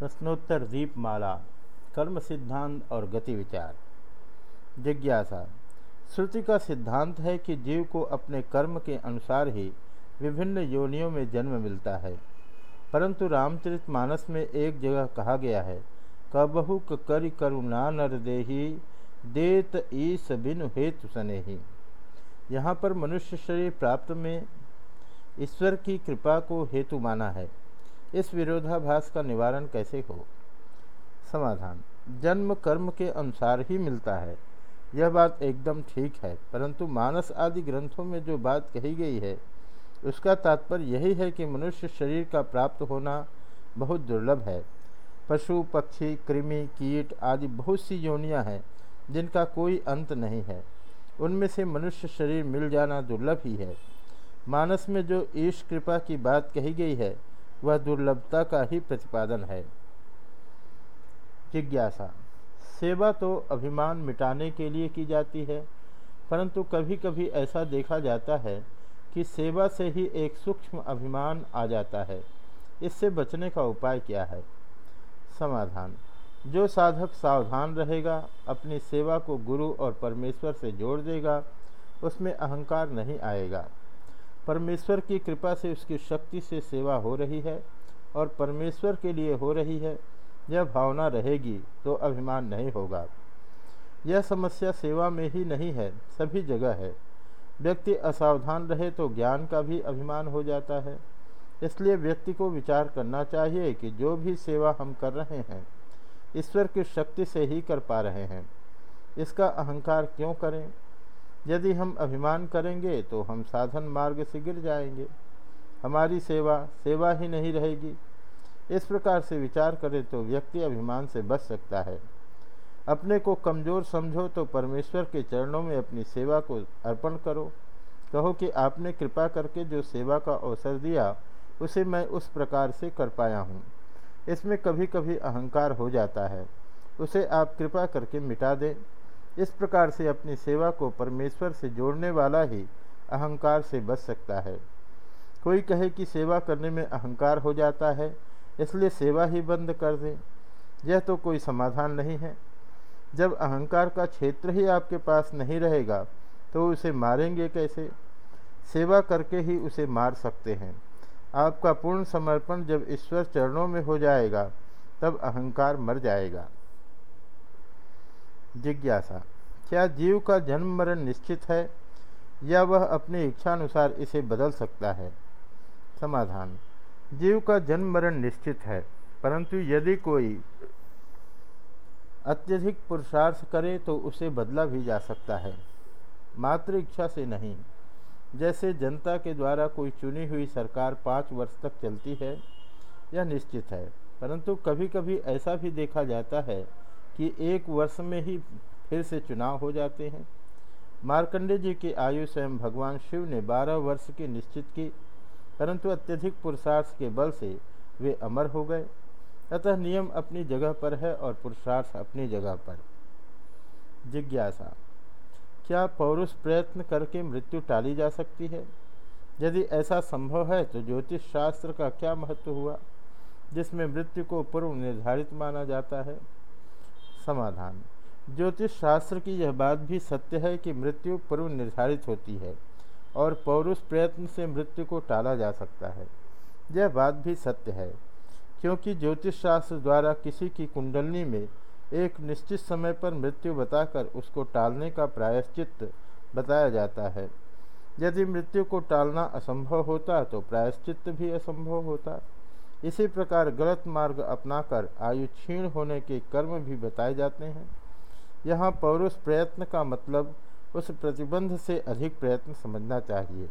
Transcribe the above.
प्रश्नोत्तर दीपमाला, कर्म सिद्धांत और गति विचार। जिज्ञासा, श्रुति का सिद्धांत है कि जीव को अपने कर्म के अनुसार ही विभिन्न योनियों में जन्म मिलता है। परंतु रामचरित मानस में एक जगह कहा गया है, कबहु करि करुणा नर देही, देत ईस बिन हेतु सने ही यहाँ पर मनुष्य शरीर प्राप्त में ईश्वर की कृपा को हेतु माना है। इस विरोधाभास का निवारण कैसे हो? समाधान। जन्म कर्म के अनुसार ही मिलता है। यह बात एकदम ठीक है, परंतु मानस आदि ग्रंथों में जो बात कही गई है, उसका तात्पर्य यही है कि मनुष्य शरीर का प्राप्त होना बहुत दुर्लभ है। पशु, पक्षी, कृमि, कीट आदि बहुत सी योनियाँ हैं, जिनका कोई अंत नहीं है। उनमें से मनुष्य शरीर मिल जाना दुर्लभ ही है। मानस में जो ईश कृपा की बात कही गई है वह दुर्लभता का ही प्रतिपादन है। जिज्ञासा। सेवा तो अभिमान मिटाने के लिए की जाती है, परंतु कभी कभी ऐसा देखा जाता है कि सेवा से ही एक सूक्ष्म अभिमान आ जाता है। इससे बचने का उपाय क्या है? समाधान। जो साधक सावधान रहेगा, अपनी सेवा को गुरु और परमेश्वर से जोड़ देगा, उसमें अहंकार नहीं आएगा। परमेश्वर की कृपा से उसकी शक्ति से सेवा हो रही है और परमेश्वर के लिए हो रही है, यह भावना रहेगी तो अभिमान नहीं होगा। यह समस्या सेवा में ही नहीं है, सभी जगह है। व्यक्ति असावधान रहे तो ज्ञान का भी अभिमान हो जाता है। इसलिए व्यक्ति को विचार करना चाहिए कि जो भी सेवा हम कर रहे हैं, ईश्वर की शक्ति से ही कर पा रहे हैं। इसका अहंकार क्यों करें? यदि हम अभिमान करेंगे तो हम साधन मार्ग से गिर जाएँगे। हमारी सेवा सेवा ही नहीं रहेगी। इस प्रकार से विचार करें तो व्यक्ति अभिमान से बच सकता है। अपने को कमज़ोर समझो तो परमेश्वर के चरणों में अपनी सेवा को अर्पण करो। कहो कि आपने कृपा करके जो सेवा का अवसर दिया, उसे मैं उस प्रकार से कर पाया हूँ। इसमें कभी कभी अहंकार हो जाता है। उसे आप कृपा करके मिटा दें। इस प्रकार से अपनी सेवा को परमेश्वर से जोड़ने वाला ही अहंकार से बच सकता है। कोई कहे कि सेवा करने में अहंकार हो जाता है, इसलिए सेवा ही बंद कर दें। यह तो कोई समाधान नहीं है। जब अहंकार का क्षेत्र ही आपके पास नहीं रहेगा तो उसे मारेंगे कैसे? सेवा करके ही उसे मार सकते हैं। आपका पूर्ण समर्पण जब ईश्वर चरणों में हो जाएगा, तब अहंकार मर जाएगा। जिज्ञासा। क्या जीव का जन्म मरण निश्चित है, या वह अपनी इच्छानुसार इसे बदल सकता है? समाधान। जीव का जन्म मरण निश्चित है, परंतु यदि कोई अत्यधिक पुरुषार्थ करे तो उसे बदला भी जा सकता है। मात्र इच्छा से नहीं। जैसे जनता के द्वारा कोई चुनी हुई सरकार पाँच वर्ष तक चलती है, यह निश्चित है, परंतु कभी कभी ऐसा भी देखा जाता है कि एक वर्ष में ही फिर से चुनाव हो जाते हैं। मार्कंडे जी की आयु स्वयं भगवान शिव ने बारह वर्ष की निश्चित की, परंतु अत्यधिक पुरुषार्थ के बल से वे अमर हो गए। अतः नियम अपनी जगह पर है और पुरुषार्थ अपनी जगह पर। जिज्ञासा, क्या पौरुष प्रयत्न करके मृत्यु टाली जा सकती है? यदि ऐसा संभव है तो ज्योतिष शास्त्र का क्या महत्व हुआ, जिसमें मृत्यु को पूर्व निर्धारित माना जाता है? समाधान। ज्योतिष शास्त्र की यह बात भी सत्य है कि मृत्यु पूर्व निर्धारित होती है और पौरुष प्रयत्न से मृत्यु को टाला जा सकता है। यह बात भी सत्य है, क्योंकि ज्योतिष शास्त्र द्वारा किसी की कुंडलनी में एक निश्चित समय पर मृत्यु बताकर उसको टालने का प्रायश्चित बताया जाता है। यदि मृत्यु को टालना असंभव होता तो प्रायश्चित भी असंभव होता। इसी प्रकार गलत मार्ग अपनाकर आयु क्षीण होने के कर्म भी बताए जाते हैं। यहाँ पौरुष प्रयत्न का मतलब उस प्रतिबंध से अधिक प्रयत्न समझना चाहिए।